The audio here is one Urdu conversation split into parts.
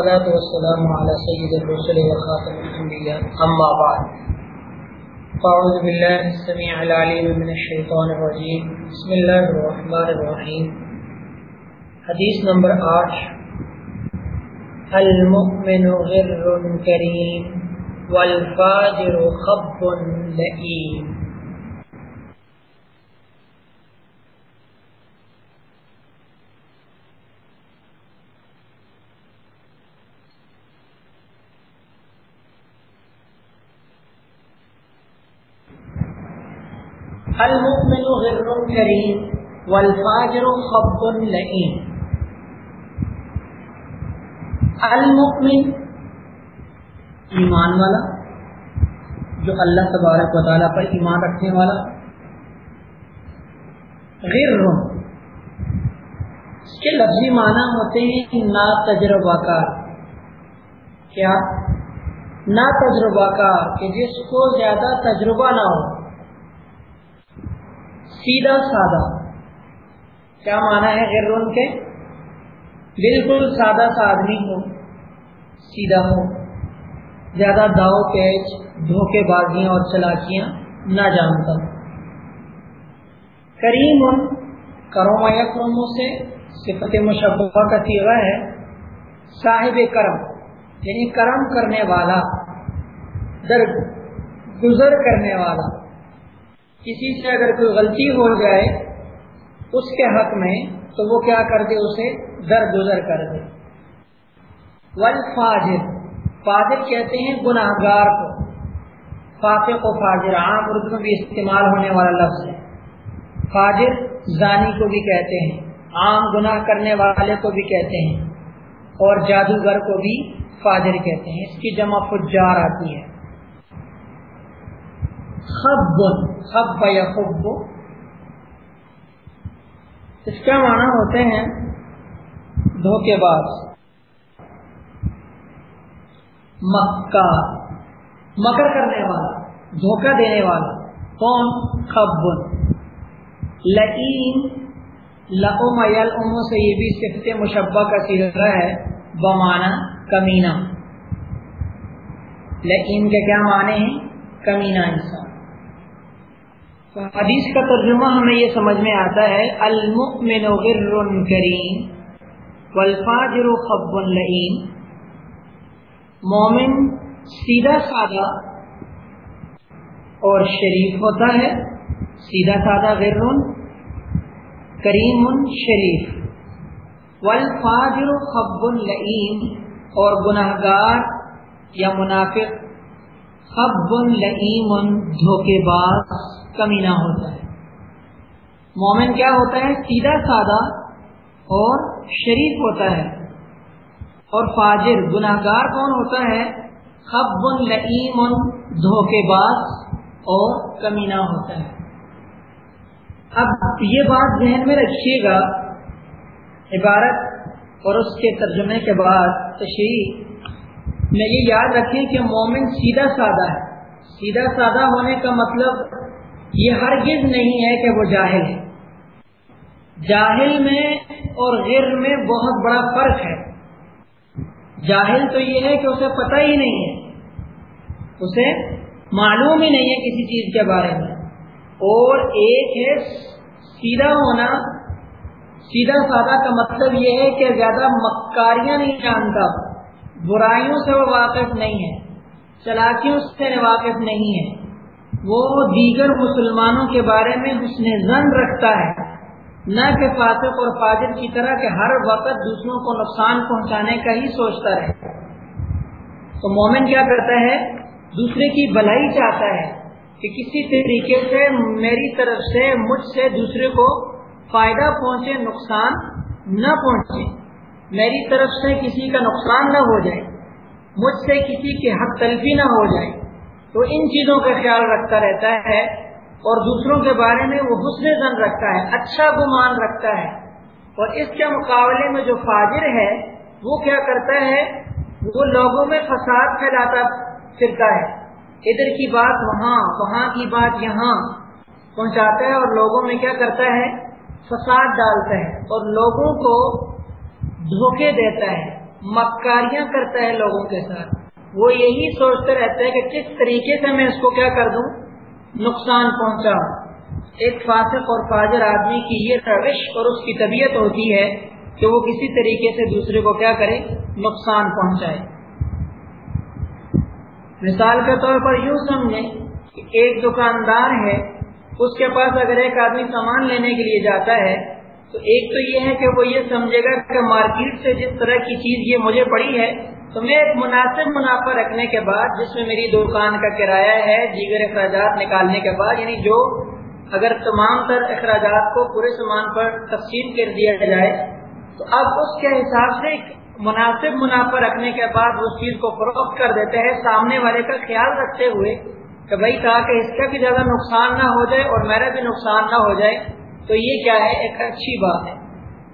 والصلاة والسلام على سيد الرسل وخاتم الأنبياء. أما بعد. فأعوذ بالله السميع العليم من الشيطان الرجيم. بسم الله الرحمن الرحيم. حديث نمبر 8 المؤمن غر كريم والفاجر خب لئيم المؤمن غر کریم والفاجر خب لئیم المؤمن، ایمان والا، جو اللہ تبارک و تعالیٰ پر ایمان رکھنے والا، غر، اس کے لفظی معنی ہوتے ہیں نا تجربہ کار کیا؟ نا تجربہ کار کہ جس کو زیادہ تجربہ نہ ہو سیدھا سادہ۔ کیا مانا ہے غیر کے؟ بالکل سادہ سا آدمی ہو، سیدھا ہو۔ زیادہ داؤ پیچ دھوکے بازیاں اور چلاکیاں نہ جانتا۔ کریم ان، کرم کرموں سے صفت مشبہ کا تیغہ ہے، صاحب کرم یعنی کرم کرنے والا در گزر کرنے والا۔ کسی سے اگر کوئی غلطی ہو جائے اس کے حق میں، تو وہ کیا کر دے؟ اسے در گزر کر دے۔ فاجر فاجر کہتے ہیں گناہ گار کو۔ فاطق و فاجر، عام اردو میں بھی استعمال ہونے والا لفظ ہے۔ فاجر زانی کو بھی کہتے ہیں، عام گناہ کرنے والے کو بھی کہتے ہیں، اور جادوگر کو بھی فاجر کہتے ہیں۔ اس کی جمع فجار آتی ہے۔ خب خب یا خب اس کا معنی ہوتے ہیں دھوکے باز مکہ. مکر کرنے والا، دھوکہ دینے والا. کون؟ خب لئیم لقم یل سے یہ بھی صفت مشبہ کا سلسلہ ہے. بمانا کمینہ. لئیم کے کیا معنی ہیں؟ کمینہ انسان. حدیث کا ترجمہ ہمیں یہ سمجھ میں آتا ہے، المؤمن غر کریم والفاجر خب لئیم۔ مومن سیدھا سادہ اور شریف ہوتا ہے، سیدھا سادہ غر کریم شریف۔ والفاجر خب لئیم اور گناہ گار یا منافق خب لئیم دھوکے باز۔ کمینہ ہوتا ہے۔ مومن کیا ہوتا ہے؟ سیدھا سادہ اور شریف ہوتا ہے۔ اور فاجر گناہ گار کون ہوتا ہے؟ خب لئیم دھوکے باز اور کمینہ ہوتا ہے۔ اب یہ بات ذہن میں رکھیے گا۔ عبارت اور اس کے ترجمے کے بعد تشریح میں یہ یاد رکھیں کہ مومن سیدھا سادہ ہے۔ سیدھا سادہ ہونے کا مطلب یہ ہرگز نہیں ہے کہ وہ جاہل ہے۔ جاہل میں اور غیر میں بہت بڑا فرق ہے۔ جاہل تو یہ ہے کہ اسے پتہ ہی نہیں ہے۔ اسے معلوم ہی نہیں ہے کسی چیز کے بارے میں۔ اور ایک ہے سیدھا ہونا۔ سیدھا سادہ کا مطلب یہ ہے کہ زیادہ مکاریاں نہیں جانتا۔ برائیوں سے وہ واقف نہیں ہے۔ چلاکیوں سے واقف نہیں ہے۔ وہ دیگر مسلمانوں کے بارے میں حسن زن رکھتا ہے۔ نہ کہ فاطق اور فاجر کی طرح کہ ہر وقت دوسروں کو نقصان پہنچانے کا ہی سوچتا رہے۔ تو مومن کیا کرتا ہے؟ دوسرے کی بلائی چاہتا ہے کہ کسی طریقے سے میری طرف سے مجھ سے دوسرے کو فائدہ پہنچے، نقصان نہ پہنچے۔ میری طرف سے کسی کا نقصان نہ ہو جائے۔ مجھ سے کسی کی حق تلفی نہ ہو جائے۔ تو ان چیزوں کا خیال رکھتا رہتا ہے اور دوسروں کے بارے میں وہ حسن زن رکھتا ہے اچھا گمان رکھتا ہے۔ اور اس کے مقابلے میں جو فاجر ہے، وہ کیا کرتا ہے؟ وہ لوگوں میں فساد پھیلاتا پھرتا ہے۔ ادھر کی بات وہاں وہاں کی بات یہاں۔ پہنچاتا ہے اور لوگوں میں کیا کرتا ہے؟ فساد ڈالتا ہے۔ اور لوگوں کو دھوکے دیتا ہے۔ مکاریاں کرتا ہے لوگوں کے ساتھ۔ وہ یہی سوچتا رہتا ہے کہ کس طریقے سے میں اس کو کیا کر دوں؟ نقصان پہنچاؤں ایک فاسق اور فاجر آدمی کی یہ روش اور اس کی طبیعت ہوتی ہے کہ وہ کسی طریقے سے دوسرے کو کیا کرے؟ نقصان پہنچائے۔ مثال کے طور پر یوں سمجھیں کہ ایک دکاندار ہے، اس کے پاس اگر ایک آدمی سامان لینے کے لیے جاتا ہے، تو ایک تو یہ ہے کہ وہ یہ سمجھے گا کہ مارکیٹ سے جس طرح کی چیز یہ مجھے پڑی ہے تو میں ایک مناسب منافع رکھنے کے بعد جس میں میری دکان کا کرایہ ہے، دیگر اخراجات نکالنے کے بعد یعنی جو اگر تمام تر اخراجات کو پورے سامان پر تقسیم کر دیا جائے، تو اب اس کے حساب سے ایک مناسب منافع رکھنے کے بعد اس چیز کو فروخت کر دیتے ہیں۔ سامنے والے کا خیال رکھتے ہوئے کہ بھائی کہا کہ اس کا بھی زیادہ نقصان نہ ہو جائے اور میرا بھی نقصان نہ ہو جائے، تو یہ کیا ہے؟ ایک اچھی بات ہے۔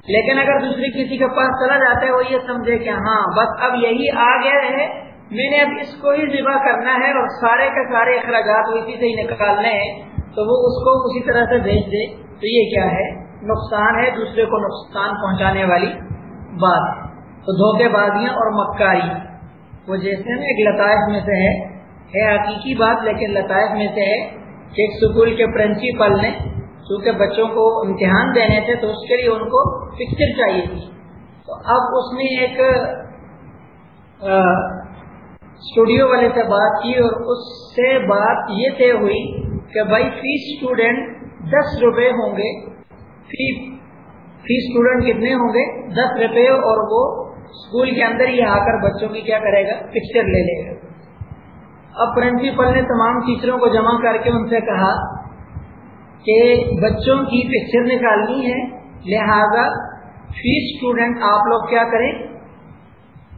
لیکن اگر دوسری کسی کے پاس چلا جاتا ہے وہ یہ سمجھے کہ ہاں بس اب یہی آ گیا ہے، میں نے اب اس کو ہی ذبح کرنا ہے اور سارے کے سارے اخراجات اسی سے ہی نکالنے ہیں، تو وہ اس کو اسی طرح سے بھیج دے۔ تو یہ کیا ہے؟ نقصان ہے دوسرے کو نقصان پہنچانے والی بات۔ تو دھوکے بازیاں اور مکاری۔ وہ جیسے نا ایک لطائف میں سے ہے۔ ہے حقیقی بات، لیکن لطائف میں سے ہے کہ ایک سکول کے پرنسپل نے چونکہ بچوں کو امتحان دینے تھے تو اس کے لیے ان کو پکچر چاہیے تھی۔ تو اب اس نے ایک اسٹوڈیو والے سے بات کی اور اس سے بات یہ طے ہوئی کہ بھائی فی اسٹوڈینٹ دس روپے ہوں گے۔ فی فی اسٹوڈینٹ کتنے ہوں گے؟ دس روپے اور وہ اسکول کے اندر ہی آ کر بچوں کی کیا کرے گا؟ پکچر لے لے گا۔ اب پرنسپل نے تمام ٹیچروں کو جمع کر کے ان سے کہا کہ بچوں کی پکچر نکالنی ہے۔ لہذا فی اسٹوڈنٹ آپ لوگ کیا کریں؟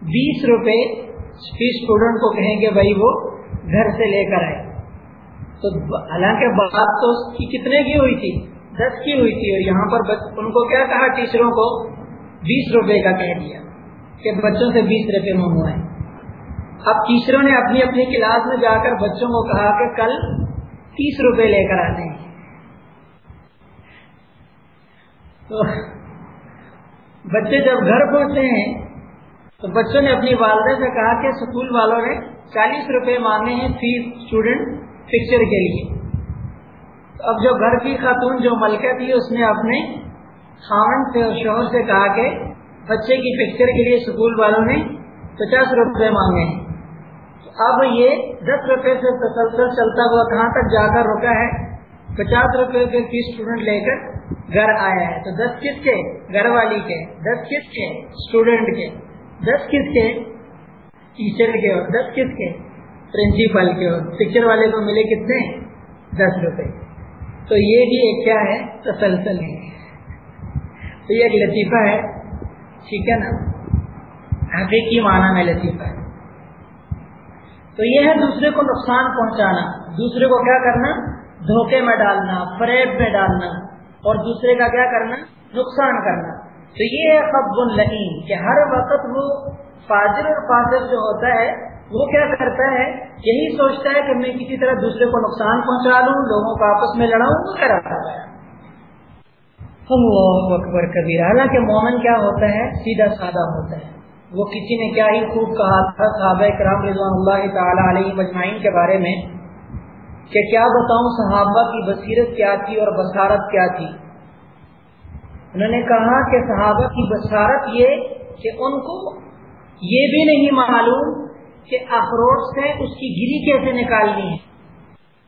بیس روپے فی اسٹوڈنٹ کو کہیں گے بھائی وہ گھر سے لے کر آئے۔ تو حالانکہ بات تو اس کی کتنے کی ہوئی تھی؟ دس کی ہوئی تھی اور یہاں پر ان کو کیا کہا؟ ٹیچروں کو بیس روپے کا کہہ دیا کہ بچوں سے بیس روپے منگوائے اب ٹیچروں نے اپنی اپنی کلاس میں جا کر بچوں کو کہا کہ کل تیس روپے لے کر آتے ہیں۔ تو بچے جب گھر پہنچے ہیں، تو بچوں نے اپنی والدہ سے کہا کہ اسکول والوں نے چالیس روپے مانگے ہیں فی اسٹوڈنٹ پکچر کے لیے۔ اب جو گھر کی خاتون، جو ملکہ تھی، اس نے اپنے خاون سے اور شوہر سے کہا کہ بچے کی پکچر کے لیے اسکول والوں نے پچاس روپے مانگے ہیں۔ اب یہ دس روپے سے تسلسل چلتا ہوا کہاں تک جا کر رکا ہے؟ پچاس روپے کے فی اسٹوڈنٹ لے کر گھر آیا ہے۔ تو دس کس کے؟ گھر والی کے۔ دس کس کے؟ اسٹوڈینٹ کے۔ دس کس کے؟ ٹیچر کے اور دس کس کے؟ پرنسپل کے اور۔ پکچر والے کو ملے کتنے؟ دس روپے۔ تو یہ بھی ایک کیا ہے؟ تسلسل ہے۔ تو یہ ایک لطیفہ ہے۔ ٹھیک ہے نا؟ حقیقی معنی میں لطیفہ ہے۔ تو یہ ہے دوسرے کو نقصان پہنچانا۔ دوسرے کو کیا کرنا؟ دھوکے میں ڈالنا، فریب میں ڈالنا۔ اور دوسرے کا کیا کرنا؟ نقصان کرنا۔ تو یہ ہے قبض العین کہ ہر وقت وہ فاضر اور فاضر جو ہوتا ہے، وہ کیا کرتا ہے؟ یہی سوچتا ہے کہ میں کسی طرح دوسرے کو نقصان پہنچا لوں، لوگوں کو آپس میں لڑاؤں، وہ کرا ہے؟ اللہ اکبر کبیر حالانکہ مومن کیا ہوتا ہے؟ سیدھا سادہ ہوتا ہے۔ وہ کسی نے کیا ہی خوب کہا تھا صحابہ کرام رضوان اللہ تعالی علیہ مجمعین کے بارے میں کہ کیا بتاؤں صحابہ کی بصیرت کیا تھی اور بصارت کیا تھی؟ انہوں نے کہا کہ صحابہ کی بصارت یہ کہ ان کو یہ بھی نہیں معلوم کہ اخروٹ سے اس کی گری کیسے نکالنی ہے۔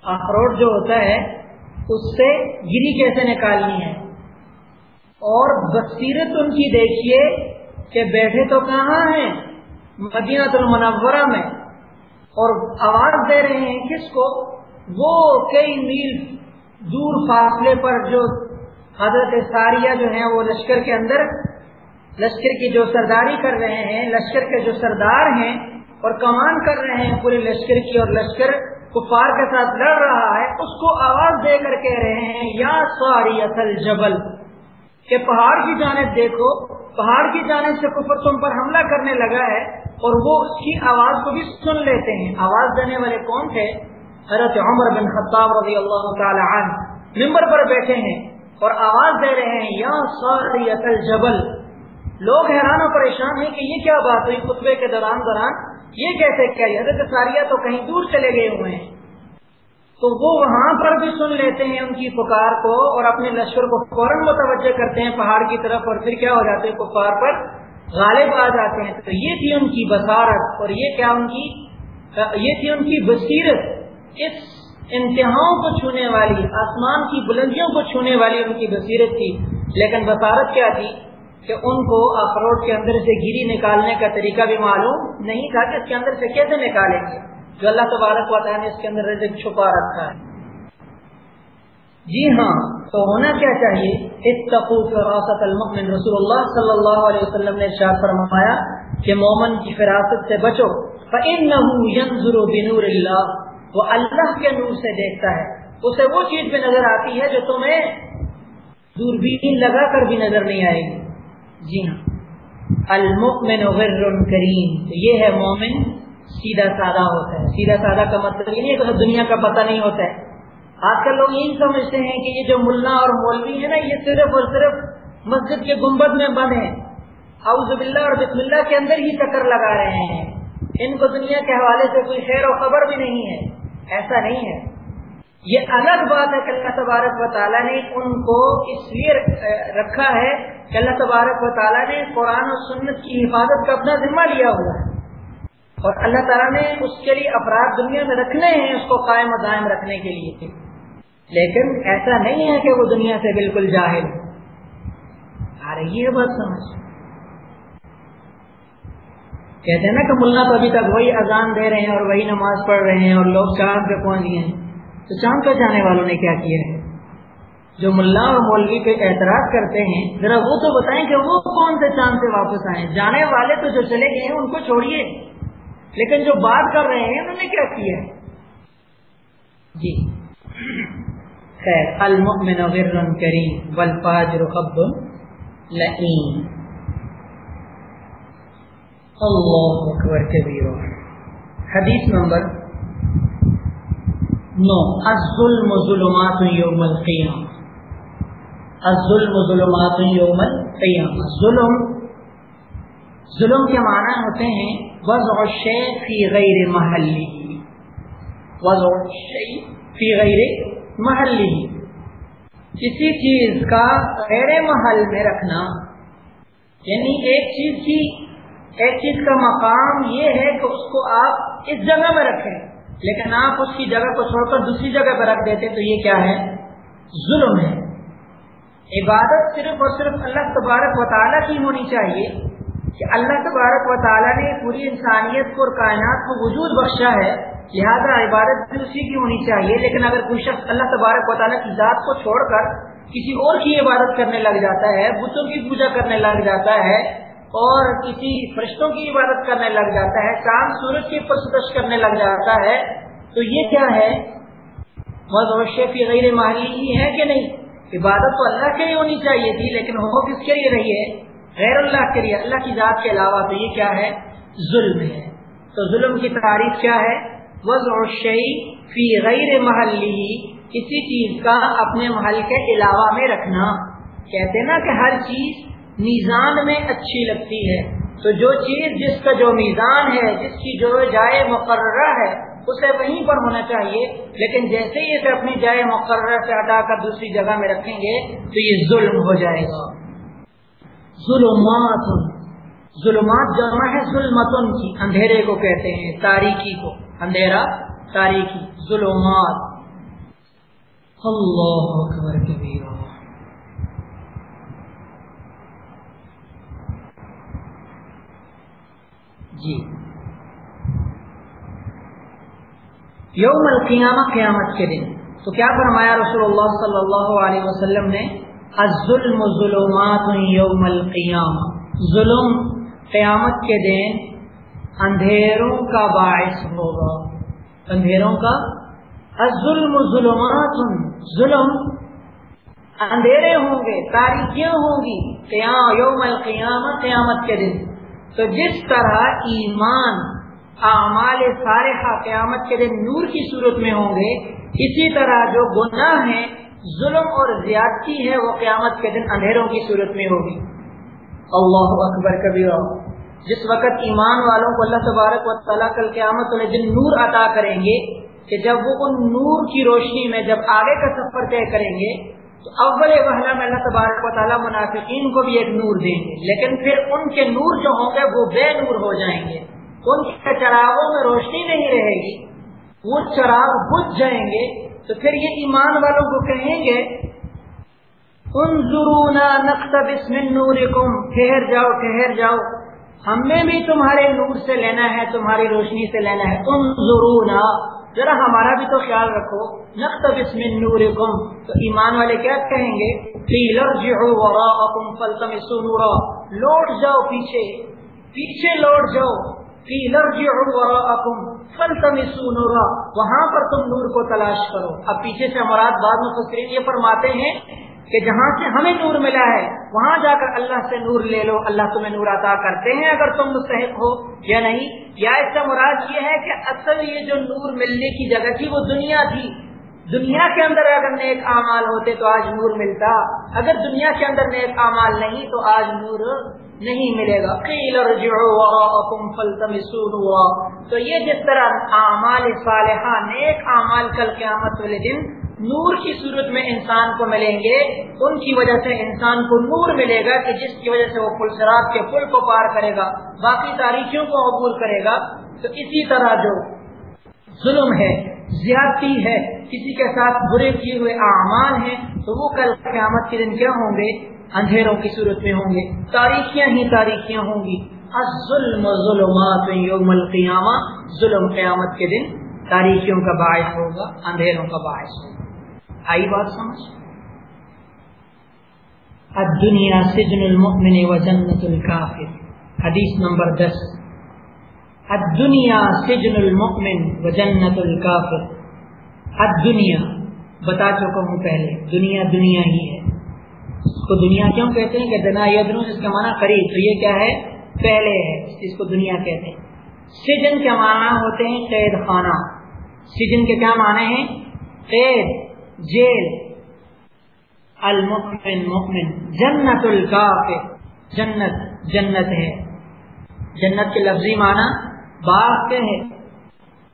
اخروٹ جو ہوتا ہے، اس سے گری کیسے نکالنی ہے؟ اور بصیرت ان کی دیکھیے کہ بیٹھے تو کہاں ہیں؟ مدینہ المنورہ میں۔ اور آواز دے رہے ہیں کس کو؟ وہ کئی میل دور فاصلے پر جو حضرت ساریہ جو ہیں وہ لشکر کے اندر، لشکر کی جو سرداری کر رہے ہیں، لشکر کے جو سردار ہیں اور کمان کر رہے ہیں پورے لشکر کی اور لشکر کفار کے ساتھ لڑ رہا ہے، اس کو آواز دے کر کہہ رہے ہیں، یا ساری اصل جبل کہ پہاڑ کی جانب دیکھو، پہاڑ کی جانب سے کفر تم پر حملہ کرنے لگا ہے اور وہ اس کی آواز کو بھی سن لیتے ہیں۔ آواز دینے والے کون تھے؟ حضرت عمر بن خطاب رضی اللہ تعالی عنہ ممبر پر بیٹھے ہیں اور آواز دے رہے ہیں، یا ساری اصل جبل لوگ حیران و پریشان ہیں کہ یہ کیا بات ہوئی خطبے کے دوران دوران؟ یہ کیسے کیا؟ حضرت ساریہ تو کہیں دور چلے گئے ہوئے ہیں۔ تو وہ وہاں پر بھی سن لیتے ہیں ان کی پکار کو اور اپنے لشکر کو فوراً متوجہ کرتے ہیں پہاڑ کی طرف اور پھر کیا ہو جاتے ہیں پکار پر غالب آ جاتے ہیں۔ تو یہ تھی ان کی بصارت اور یہ کیا ان کی، یہ تھی ان کی بصیرت۔ اس انتہاؤں کو چھونے والی، آسمان کی بلندیوں کو چھونے والی ان کی بصیرت تھی، لیکن بصارت کیا تھی؟ کہ ان کو اخروٹ کے اندر سے گیری نکالنے کا طریقہ بھی معلوم نہیں تھا کہ اس کے اندر سے کیسے نکالیں گے۔ جو اللہ تبارک و تعالیٰ نے اس کے اندر رزق چھپا رکھا ہے۔ جی ہاں تو ہونا کیا چاہیے؟ اتقو فراست المؤمن۔ رسول اللہ صلی اللہ علیہ وسلم نے ارشاد فرمایا کہ مومن کی فراست سے بچو۔ فإنه ينظر بنور اللہ وہ اللہ کے نور سے دیکھتا ہے، اسے وہ چیز بھی نظر آتی ہے جو تمہیں دوربین لگا کر بھی نظر نہیں آئے گی۔ جی ہاں۔ المؤمن غر کریم۔ تو یہ ہے مومن سیدھا سادہ ہوتا ہے۔ سیدھا سادہ کا مطلب یہ نہیں کہ دنیا کا پتہ نہیں ہوتا ہے۔ آج کل لوگ یہی سمجھتے ہیں کہ یہ جو ملا اور مولوی ہے نا، یہ صرف اور صرف مسجد کے گنبد میں بند ہیں۔ اعوذ باللہ اور بسم اللہ کے اندر ہی چکر لگا رہے ہیں۔ ان کو دنیا کے حوالے سے کوئی خیر و خبر بھی نہیں ہے۔ ایسا نہیں ہے۔ یہ الگ بات ہے کہ اللہ تبارک و تعالیٰ نے ان کو اس لیے رکھا ہے کہ اللہ تبارک و تعالیٰ نے قرآن و سنت کی حفاظت کا اپنا ذمہ لیا ہوا ہے۔ اور اللہ تعالیٰ نے اس کے لیے افراد دنیا میں رکھنے ہیں، اس کو قائم و دائم رکھنے کے لیے لیکن ایسا نہیں ہے کہ وہ دنیا سے بالکل جاہل۔ آ رہی ہے بات سمجھ۔ کہتے ہیں نا کہ ملا تو ابھی تک وہی اذان دے رہے ہیں اور وہی نماز پڑھ رہے ہیں اور لوگ چاند پہ پہنچ گئے ہیں۔ تو چاند پہ جانے والوں نے کیا کیا ہے؟ جو ملا اور مولوی پہ اعتراض کرتے ہیں، ذرا وہ تو بتائیں کہ وہ کون سے چاند سے واپس آئے جانے والے تو جو چلے گئے ہیں، ان کو چھوڑیے۔ لیکن جو بات کر رہے ہیں، انہوں نے کیا کیا؟ جی۔ خیر، المؤمن غر کریم، والفاجر خب لئیم۔ اللہ اکبر کبیر حدیث نمبر نو الظلم ظلمات یوم القیامہ الظلم ظلمات یوم القیامہ ظلم ظلم کے معنی ہوتے ہیں وضع الشیء فی غیر محلی وضع الشیء فی غیر محلی کسی چیز کا غیر محل میں رکھنا یعنی ایک چیز کی ایک چیز کا مقام یہ ہے کہ اس کو آپ اس جگہ میں رکھیں۔ لیکن آپ اس کی جگہ کو چھوڑ کر دوسری جگہ پہ رکھ دیتے تو یہ کیا ہے؟ ظلم ہے۔ عبادت صرف اور صرف اللہ تبارک و تعالیٰ کی ہونی چاہیے کہ اللہ تبارک و تعالیٰ نے پوری انسانیت کو اور کائنات کو وجود بخشا ہے۔ لہذا عبادت بھی اسی کی ہونی چاہیے۔ لیکن اگر کوئی شخص اللہ تبارک و تعالیٰ کی ذات کو چھوڑ کر کسی اور کی عبادت کرنے لگ جاتا ہے بتوں کی پوجا کرنے لگ جاتا ہے اور کسی فرشتوں کی عبادت کرنے لگ جاتا ہے، چاند سورج کی پرستش کرنے لگ جاتا ہے، تو یہ کیا ہے؟ شیفی غیر ماہری ہی ہے کہ نہیں؟ عبادت تو اللہ کے لیے ہونی چاہیے تھی، لیکن ہو کس کے لیے رہی ہے؟ غیر اللہ کے لیے، اللہ کی ذات کے علاوہ، تو یہ کیا ہے؟ ظلم ہے۔ تو ظلم کی تعریف کیا ہے؟ وضع الشیء فی غیر محلی کسی چیز کا اپنے محل کے علاوہ میں رکھنا۔ کہتے نا کہ ہر چیز میزان میں اچھی لگتی ہے۔ تو جو چیز جس کا جو میزان ہے، جس کی جو جائے مقررہ ہے، اسے وہیں پر ہونا چاہیے۔ لیکن جیسے ہی اسے اپنی جائے مقررہ سے ہٹا کر دوسری جگہ میں رکھیں گے، تو یہ ظلم ہو جائے گا۔ ظلمات ظلمات جمع ہے ظلمتن کی، اندھیرے کو کہتے ہیں تاریخی کو۔ اندھیرا تاریخی ظلمات۔ اللہ اکبر کبیر جی۔ یوم القیامہ قیامت کے دن۔ تو کیا فرمایا رسول اللہ صلی اللہ علیہ وسلم نے؟ الظلم ظلمات یوم القیامہ۔ ظلم قیامت کے دن اندھیروں کا باعث ہوگا۔ اندھیروں کا۔ الظلم ظلمات۔ ظلم اندھیرے ہوں گے تاریخیاں ہوں گی۔ قیام یوم القیامہ، قیامت کے دن۔ تو جس طرح ایمان اعمال صالحہ قیامت کے دن نور کی صورت میں ہوں گے، اسی طرح جو گناہ ہیں، ظلم اور زیادتی ہے وہ قیامت کے دن اندھیروں کی صورت میں ہوگی۔ اللہ اکبر کبھی جس وقت ایمان والوں کو اللہ تبارک و تعالیٰ کل قیامت والے دن نور عطا کریں گے، کہ جب وہ ان نور کی روشنی میں جب آگے کا سفر طے کریں گے تو اول وحلہ میں اللہ تبارک و تعالیٰ منافقین کو بھی ایک نور دیں گے، لیکن پھر ان کے نور جو ہوں گے وہ بے نور ہو جائیں گے۔ ان کے چراغوں میں روشنی نہیں رہے گی، وہ چراغ بجھ جائیں گے۔ تو پھر یہ ایمان والوں کو کہیں گے، انظرونا نقتبس من نورکم، ٹھہر جاؤ ٹھہر جاؤ۔ ہم نے بھی تمہارے نور سے لینا ہے، تمہاری روشنی سے لینا ہے۔ انظرونا ذرا ہمارا بھی تو خیال رکھو۔ نقتبس من نورکم تو ایمان والے کیا کہیں گے؟ نورا۔ لوٹ جاؤ پیچھے۔ پیچھے لوٹ جاؤ۔ نورا۔ وہاں پر تم نور کو تلاش کرو۔ اب پیچھے سے مراد بعد میں یہ فرماتے ہیں کہ جہاں سے ہمیں نور ملا ہے، وہاں جا کر اللہ سے نور لے لو، اللہ تمہیں نور عطا کرتے ہیں اگر تم مستحق ہو یا نہیں۔ یا اس کا مراد یہ ہے کہ اصل یہ جو نور ملنے کی جگہ تھی وہ دنیا تھی۔ دنیا کے اندر اگر نیک اعمال ہوتے تو آج نور ملتا۔ اگر دنیا کے اندر نیک اعمال نہیں تو آج نور نہیں ملے گا۔ تو یہ جس طرح اعمال صالحہ، نیک اعمال کل قیامت والے دن نور کی صورت میں انسان کو ملیں گے، ان کی وجہ سے انسان کو نور ملے گا کہ جس کی وجہ سے وہ پل شراب کے پل کو پار کرے گا، باقی تاریخیوں کو عبور کرے گا۔ تو اسی طرح جو ظلم ہے، زیادتی ہے، کسی کے ساتھ برے کیے ہوئے اعمال ہیں، تو وہ کل قیامت کے دن کیا ہوں گے؟ اندھیروں کی صورت میں ہوں گے۔ تاریخیاں ہی تاریخیاں ہوں گی۔ ظلم ظلمات یوم القیامہ، ظلم قیامت کے دن تاریخیوں کا باعث ہوگا، اندھیروں کا باعث ہوگا۔ آئی بات سمجھ؟ الدنیا سجن المؤمن و جنت الکافر حدیث نمبر دس. الدنیا سجن المؤمن و جنت الکافر الدنیا بتا چکا ہوں پہلے، دنیا دنیا ہی ہے۔ اس کو دنیا کیوں کہتے ہیں کہ دنا یدنو جس کا معنی قریب، تو یہ کیا ہے؟ پہلے ہے، اس کو دنیا کہتے ہیں۔ سجن کے معنی ہوتے ہیں قید خانہ۔ سجن کے کیا معنی ہیں؟ قید جیل۔ المؤمن مؤمن، جنت الکافر جنت جنت ہے۔ جنت کے لفظی معنی باغ کے ہیں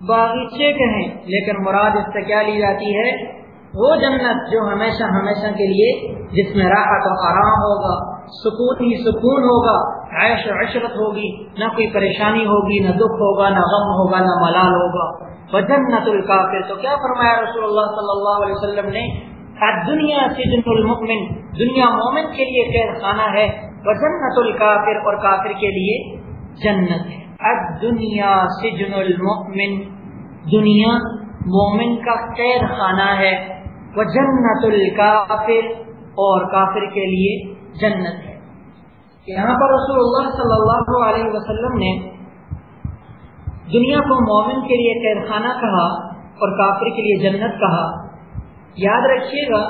باغیچے کے ہیں۔ لیکن مراد اس سے کیا لی جاتی ہے؟ وہ جنت جو ہمیشہ ہمیشہ کے لیے جس میں راحت و آرام ہوگا، سکون ہی سکون ہوگا، عیش و عشرت ہوگی۔ نہ کوئی پریشانی ہوگی، نہ دکھ ہوگا، نہ غم ہوگا، نہ ملال ہوگا۔ وہ جنت الکافر تو کیا فرمایا رسول اللہ صلی اللہ علیہ وسلم نے؟ دنیا سے جن المکمن دنیا مومن کے لیے خیر خانہ ہے وہ الکافر اور کافر کے لیے جنت ہے۔ دنیا سے جن المکمن دنیا مومن کا قید خانہ ہے وہ جنت الکافر اور کافر کے لیے جنت ہے۔ یہاں پر رسول اللہ صلی اللہ علیہ وسلم نے دنیا کو مومن کے لیے قید خانہ کہا اور کافر کے لیے جنت کہا۔ یاد رکھیے گا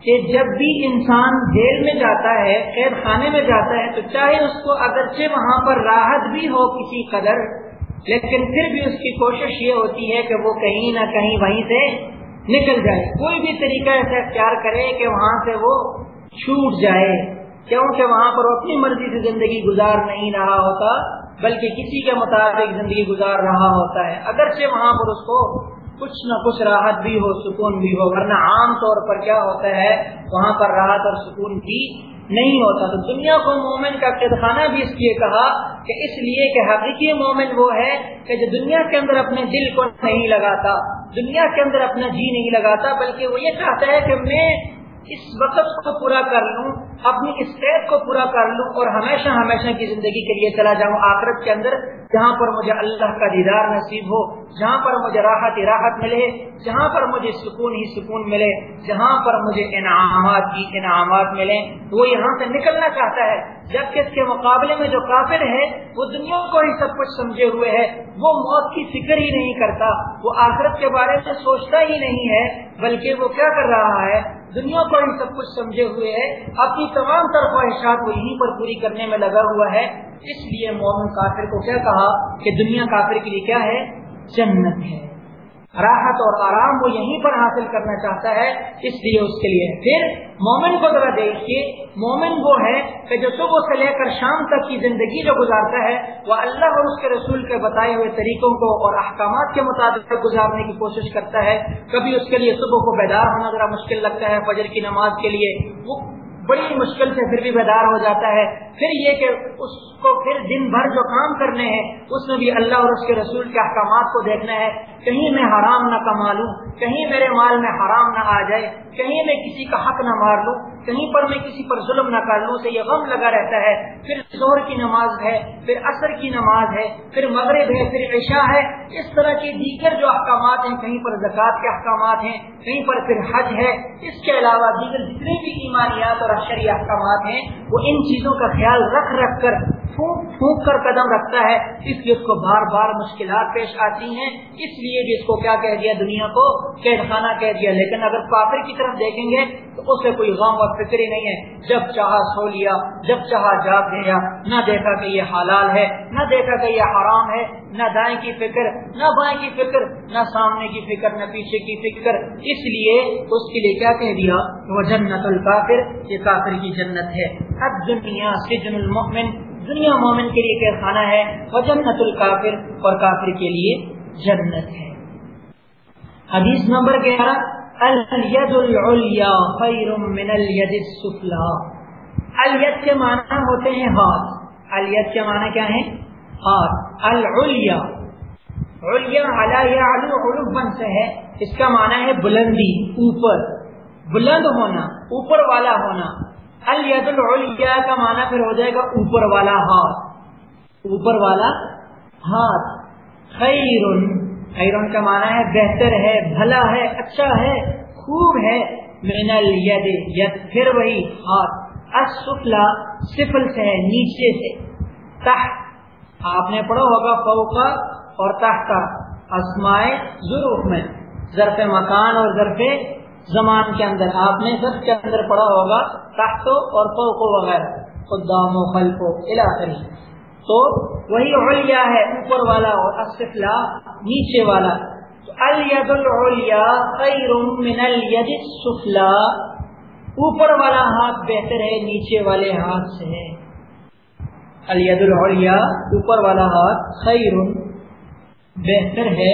کہ جب بھی انسان جیل میں جاتا ہے قید خانے میں جاتا ہے، تو چاہے اس کو اگرچہ وہاں پر راحت بھی ہو کسی قدر، لیکن پھر بھی اس کی کوشش یہ ہوتی ہے کہ وہ کہیں نہ کہیں وہیں سے نکل جائے۔ کوئی بھی طریقہ ایسا اختیار کرے کہ وہاں سے وہ چھوٹ جائے، کیونکہ وہاں پر وہ اپنی مرضی سے زندگی گزار نہیں رہا ہوتا۔ بلکہ کسی کے مطابق زندگی گزار رہا ہوتا ہے۔ اگرچہ وہاں پر اس کو کچھ نہ کچھ راحت بھی ہو، سکون بھی ہو، ورنہ عام طور پر کیا ہوتا ہے، وہاں پر راحت اور سکون بھی نہیں ہوتا۔ تو دنیا کو مومن کا قید خانہ بھی اس لیے کہا کہ اس لیے کہ حقیقی مومن وہ ہے کہ جو دنیا کے اندر اپنے دل کو نہیں لگاتا، دنیا کے اندر اپنا جی نہیں لگاتا، بلکہ وہ یہ چاہتا ہے کہ میں اس وقت کو پورا کر لوں اپنی اسٹیٹ کو پورا کر لوں اور ہمیشہ ہمیشہ کی زندگی کے لیے چلا جاؤں آخرت کے اندر، جہاں پر مجھے اللہ کا دیدار نصیب ہو، جہاں پر مجھے راحت ہی راحت ملے، جہاں پر مجھے سکون ہی سکون ملے، جہاں پر مجھے انعامات ہی انعامات ملے وہ یہاں سے نکلنا چاہتا ہے، جبکہ اس کے مقابلے میں جو کافر ہے، وہ دنیا کو ہی سب کچھ سمجھے ہوئے ہے۔ وہ موت کی فکر ہی نہیں کرتا، وہ آخرت کے بارے میں سوچتا ہی نہیں ہے، بلکہ وہ کیا کر رہا ہے؟ دنیا کو ہی سب کچھ سمجھے ہوئے ہے، اپنی تمام تر خواہشات کو یہیں پر پوری کرنے میں لگا ہوا ہے۔ اس لیے مومن کافر کو کیا کہا کہ دنیا کافر کے لیے کیا ہے؟ جنت ہے۔ راحت اور آرام وہ یہیں پر حاصل کرنا چاہتا ہے، اس لیے اس کے لیے۔ پھر مومن کو ذرا دیکھیے، مومن وہ ہے کہ جو صبح سے لے کر شام تک کی زندگی جو گزارتا ہے، وہ اللہ اور اس کے رسول کے بتائے ہوئے طریقوں کو اور احکامات کے مطابق گزارنے کی کوشش کرتا ہے۔ کبھی اس کے لیے صبح کو بیدار ہونا ذرا مشکل لگتا ہے، فجر کی نماز کے لیے وہ بڑی مشکل سے پھر بھی بیدار ہو جاتا ہے۔ پھر یہ کہ اس کو پھر دن بھر جو کام کرنے ہیں، اس میں بھی اللہ اور اس کے رسول کے احکامات کو دیکھنا ہے۔ کہیں میں حرام نہ کما لوں، کہیں میرے مال میں حرام نہ آ جائے، کہیں میں کسی کا حق نہ مار لوں۔ کہیں پر میں کسی پر ظلم نہ کر لوں سے یہ غم لگا رہتا ہے، پھر زور کی نماز ہے، پھر عصر کی نماز ہے، پھر مغرب ہے، پھر عشاء ہے، اس طرح کے دیگر جو احکامات ہیں، کہیں پر زکوٰۃ کے احکامات ہیں، کہیں پر پھر حج ہے، اس کے علاوہ دیگر جتنے بھی ایمانیات اور اشری احکامات ہیں، وہ ان چیزوں کا خیال رکھ رکھ کر، پھونک پھونک کر قدم رکھتا ہے، اس لیے اس کو بار بار مشکلات پیش آتی ہیں، اس لیے بھی اس کو کیا کہہ دیا دنیا کو قید خانہ کہہ دیا، لیکن اگر کافر کی طرف دیکھیں گے، تو اسے کوئی غم اور فکر ہی نہیں ہے۔ جب چاہا سو لیا، جب چاہا جاگ دیا نہ دیکھا کہ یہ حلال ہے، نہ دیکھا کہ یہ حرام ہے، نہ دائیں کی فکر، نہ بائیں کی فکر، نہ سامنے کی فکر، نہ پیچھے کی فکر۔ اس لیے اس کے لیے کیا کہہ دیا؟ وہ جنت الکافر، یہ کافر کی جنت ہے۔ اب دنیا سجن المؤمن، دنیا مومن کے لیے کیا خانہ ہے؟ وہ جنت الکافر، اور کافر کے لیے جنت ہے۔ حدیث نمبر گیارہ۔ الید العلیا خیر من الید السفلا الید کے معنی ہوتے ہیں ہاتھ. الید کے معنی کیا ہیں؟ ہاتھ. العلیا علیا علیہ علو علو بن سے ہے. اس کا معنی ہے بلندی، اوپر. بلند ہونا، اوپر والا ہونا. الید العلیا کا معنی پھر ہو جائے گا اوپر والا ہاتھ. اوپر والا ہاتھ. خیر خیر کا معنی ہے، بہتر ہے، بھلا ہے اچھا ہے، خوب ہے۔ من الید ید پھر وہی ہاتھ۔ اسفلا سفل سے ہے، نیچے سے۔ تحت۔ آپ نے پڑھا ہوگا فوقا اور تحت۔ اسمائے ضرور میں، ظرف مکان اور ظرف زمان کے اندر۔ آپ نے سب کے اندر پڑھا ہوگا تحتو اور فوقو وغیرہ۔ قدام و خلقو الاخری تو وہی علیا ہے، اوپر والا اور اسفلا نیچے والا۔ الید العلیا خیر من الید السفلا اوپر والا ہاتھ بہتر ہے، نیچے والے ہاتھ سے الید العلیا اوپر والا ہاتھ خیر بہتر ہے،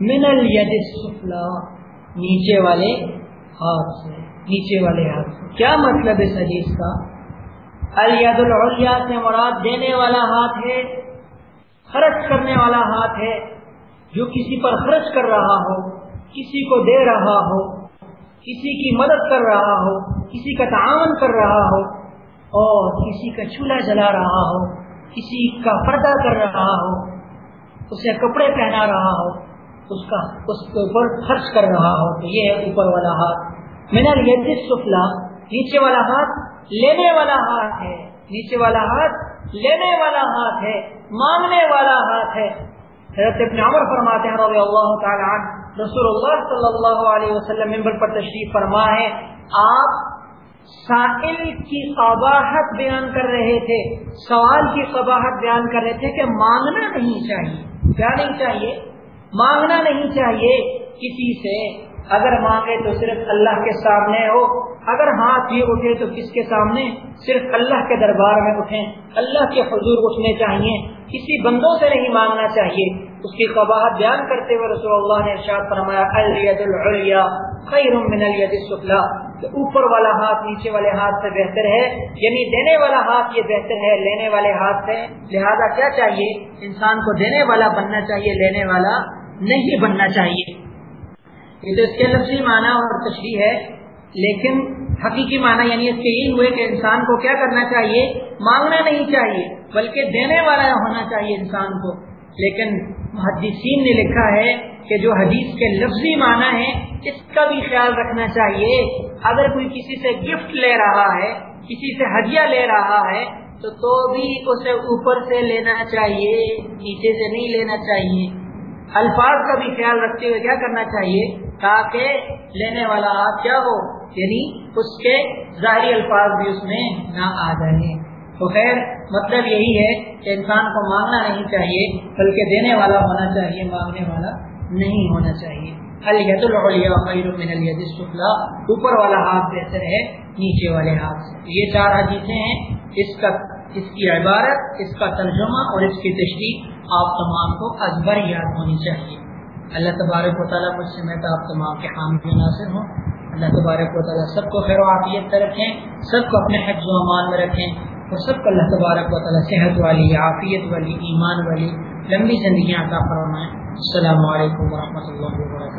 من الید السفلا نیچے والے ہاتھ سے نیچے والے ہاتھ سے۔ کیا مطلب اس حدیث کا؟ الید العلیا سے مراد دینے والا ہاتھ ہے، خرچ کرنے والا ہاتھ ہے، جو کسی پر خرچ کر رہا ہو، کسی کو دے رہا ہو، کسی کی مدد کر رہا ہو، کسی کا تعاون کر رہا ہو، اور کسی کا چولہا جلا رہا ہو، کسی کا پردہ کر رہا ہو، اسے کپڑے پہنا رہا ہو، اس کا، اس کے اوپر خرچ کر رہا ہو، تو یہ ہے اوپر والا ہاتھ۔ میں نے سفلا نیچے والا ہاتھ لینے والا ہاتھ ہے، نیچے والا ہاتھ لینے والا ہاتھ ہے، مانگنے والا ہاتھ ہے۔ حضرت ابن عمر فرماتے ہیں رضی اللہ تعالی عنہ رسول اللہ صلی اللہ علیہ وسلم ممبر پر تشریف فرما ہے، آپ سائل کی قباحت بیان کر رہے تھے، سوال کی قباحت بیان کر رہے تھے کہ مانگنا نہیں چاہیے۔ کیا نہیں چاہیے؟ مانگنا نہیں چاہیے۔ کسی سے اگر مانگے تو صرف اللہ کے سامنے ہو۔ اگر ہاتھ یہ اٹھے تو کس کے سامنے؟ صرف اللہ کے دربار میں اٹھیں۔ اللہ کے حضور اٹھنے چاہیے۔ کسی بندوں سے نہیں مانگنا چاہیے۔ اس کی قباحت بیان کرتے ہوئے رسول اللہ نے ارشاد فرمایا خیر من السفلا کہ اوپر والا ہاتھ نیچے والے ہاتھ سے بہتر ہے یعنی دینے والا ہاتھ یہ بہتر ہے، لینے والے ہاتھ سے۔ لہذا کیا چاہیے؟ انسان کو دینے والا بننا چاہیے، لینے والا نہیں بننا چاہیے۔ یہ تو اس کے لفظی معنی اور تشریح ہے، لیکن حقیقی معنی یعنی اس کے یہ ہوئے کہ انسان کو کیا کرنا چاہیے؟ مانگنا نہیں چاہیے، بلکہ دینے والا ہونا چاہیے انسان کو۔ لیکن محدثین نے لکھا ہے کہ جو حدیث کے لفظی معنی ہے اس کا بھی خیال رکھنا چاہیے۔ اگر کوئی کسی سے گفٹ لے رہا ہے، کسی سے ہدیہ لے رہا ہے، تو تو بھی اسے اوپر سے لینا چاہیے، نیچے سے نہیں لینا چاہیے۔ الفاظ کا بھی خیال رکھتے ہوئے کیا کرنا چاہیے؟ تاکہ لینے والا ہاتھ کیا ہو؟ یعنی اس کے ظاہری الفاظ بھی اس میں نہ آ جائیں۔ تو خیر مطلب یہی ہے کہ انسان کو مانگنا نہیں چاہیے، بلکہ دینے والا ہونا چاہیے، مانگنے والا نہیں ہونا چاہیے۔ الید العلیاء خیر من الید السفلا اوپر والا ہاتھ بہتر ہے، نیچے والے ہاتھ سے۔ یہ چار حدیثیں ہیں۔ اس کا، اس کی عبارت، اس کا ترجمہ اور اس کی تشریح آپ تمام کو ازبر یاد ہونی چاہیے۔ اللہ تبارک و تعالیٰ مجھ سے میں تو آپ تمام کے حامی ناصر ہوں۔ اللہ تبارک و تعالیٰ سب کو خیر و عافیت سے رکھیں، سب کو اپنے حفظ و امان میں رکھیں اور سب کو اللہ تبارک و تعالیٰ صحت والی، عافیت والی، ایمان والی، لمبی زندگیاں عطا فرمائیں۔ السلام علیکم ورحمۃ اللہ وبرکاتہ۔